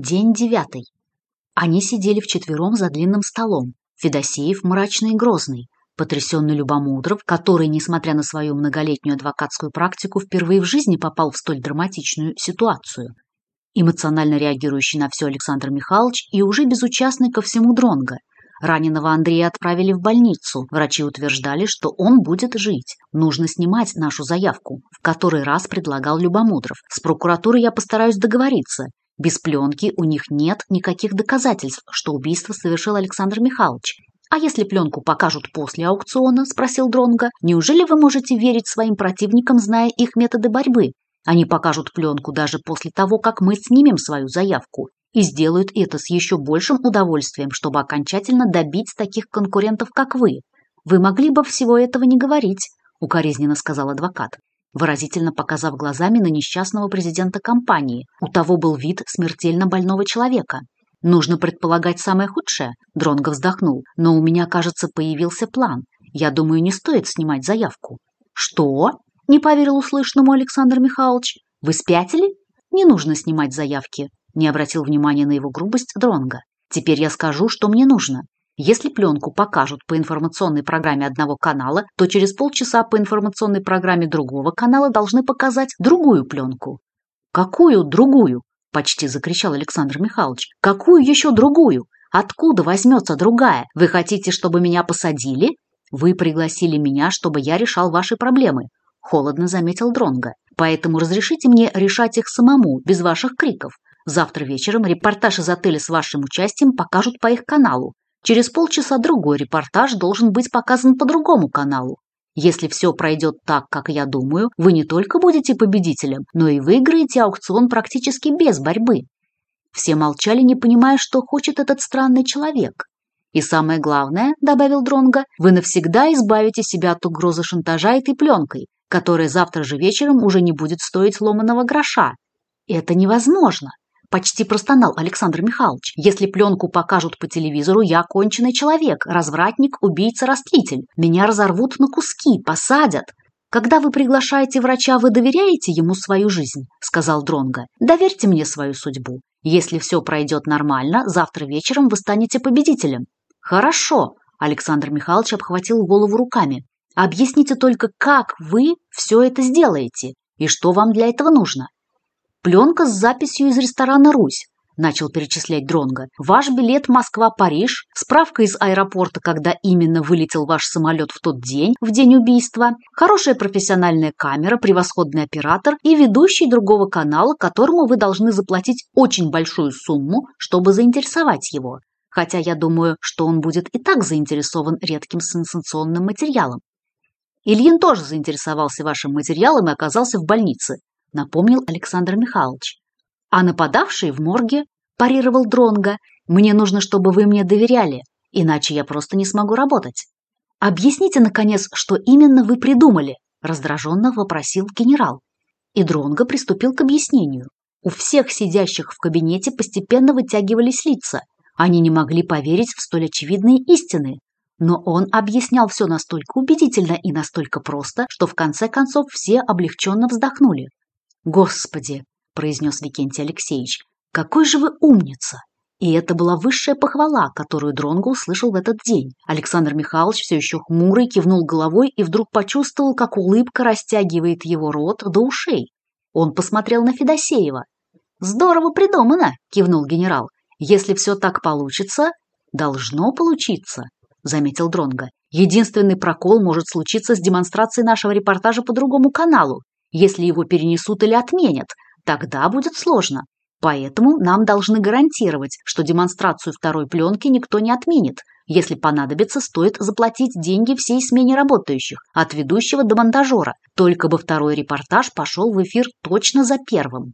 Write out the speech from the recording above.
День девятый. Они сидели вчетвером за длинным столом. Федосеев мрачный и грозный, потрясенный Любомудров, который, несмотря на свою многолетнюю адвокатскую практику, впервые в жизни попал в столь драматичную ситуацию. Эмоционально реагирующий на все Александр Михайлович и уже безучастный ко всему Дронго. Раненого Андрея отправили в больницу. Врачи утверждали, что он будет жить. Нужно снимать нашу заявку, в который раз предлагал Любомудров. С прокуратурой я постараюсь договориться. Без пленки у них нет никаких доказательств, что убийство совершил Александр Михайлович. «А если пленку покажут после аукциона?» – спросил Дронга. «Неужели вы можете верить своим противникам, зная их методы борьбы? Они покажут пленку даже после того, как мы снимем свою заявку. И сделают это с еще большим удовольствием, чтобы окончательно добить таких конкурентов, как вы. Вы могли бы всего этого не говорить», – укоризненно сказал адвокат. Выразительно показав глазами на несчастного президента компании, у того был вид смертельно больного человека. «Нужно предполагать самое худшее», – Дронго вздохнул. «Но у меня, кажется, появился план. Я думаю, не стоит снимать заявку». «Что?» – не поверил услышанному Александр Михайлович. «Вы спятили?» «Не нужно снимать заявки», – не обратил внимания на его грубость Дронго. «Теперь я скажу, что мне нужно. Если пленку покажут по информационной программе одного канала, то через полчаса по информационной программе другого канала должны показать другую пленку. «Какую другую?» – почти закричал Александр Михайлович. «Какую еще другую? Откуда возьмется другая? Вы хотите, чтобы меня посадили? Вы пригласили меня, чтобы я решал ваши проблемы», – холодно заметил Дронга. «Поэтому разрешите мне решать их самому, без ваших криков. Завтра вечером репортаж из отеля с вашим участием покажут по их каналу. Через полчаса другой репортаж должен быть показан по другому каналу. Если все пройдет так, как я думаю, вы не только будете победителем, но и выиграете аукцион практически без борьбы. Все молчали, не понимая, что хочет этот странный человек. И самое главное, добавил Дронга, вы навсегда избавите себя от угрозы шантажа этой пленкой, которая завтра же вечером уже не будет стоить ломаного гроша. Это невозможно. Почти простонал Александр Михайлович. «Если пленку покажут по телевизору, я конченый человек, развратник, убийца-растлитель. Меня разорвут на куски, посадят». «Когда вы приглашаете врача, вы доверяете ему свою жизнь», – сказал Дронга. «Доверьте мне свою судьбу. Если все пройдет нормально, завтра вечером вы станете победителем». «Хорошо», – Александр Михайлович обхватил голову руками. «Объясните только, как вы все это сделаете и что вам для этого нужно. Пленка с записью из ресторана «Русь», начал перечислять Дронга. Ваш билет Москва-Париж, справка из аэропорта, когда именно вылетел ваш самолет в тот день, в день убийства, хорошая профессиональная камера, превосходный оператор и ведущий другого канала, которому вы должны заплатить очень большую сумму, чтобы заинтересовать его. Хотя я думаю, что он будет и так заинтересован редким сенсационным материалом. Ильин тоже заинтересовался вашим материалом и оказался в больнице. – напомнил Александр Михайлович. «А нападавший в морге?» – парировал Дронга. «Мне нужно, чтобы вы мне доверяли, иначе я просто не смогу работать». «Объясните, наконец, что именно вы придумали?» – раздраженно вопросил генерал. И Дронго приступил к объяснению. У всех сидящих в кабинете постепенно вытягивались лица. Они не могли поверить в столь очевидные истины. Но он объяснял все настолько убедительно и настолько просто, что в конце концов все облегченно вздохнули. «Господи!» – произнес Викентий Алексеевич. «Какой же вы умница!» И это была высшая похвала, которую Дронго услышал в этот день. Александр Михайлович все еще хмурый кивнул головой и вдруг почувствовал, как улыбка растягивает его рот до ушей. Он посмотрел на Федосеева. «Здорово придумано!» – кивнул генерал. «Если все так получится...» «Должно получиться», – заметил Дронго. «Единственный прокол может случиться с демонстрацией нашего репортажа по другому каналу. Если его перенесут или отменят, тогда будет сложно. Поэтому нам должны гарантировать, что демонстрацию второй пленки никто не отменит. Если понадобится, стоит заплатить деньги всей смене работающих, от ведущего до монтажера, только бы второй репортаж пошел в эфир точно за первым.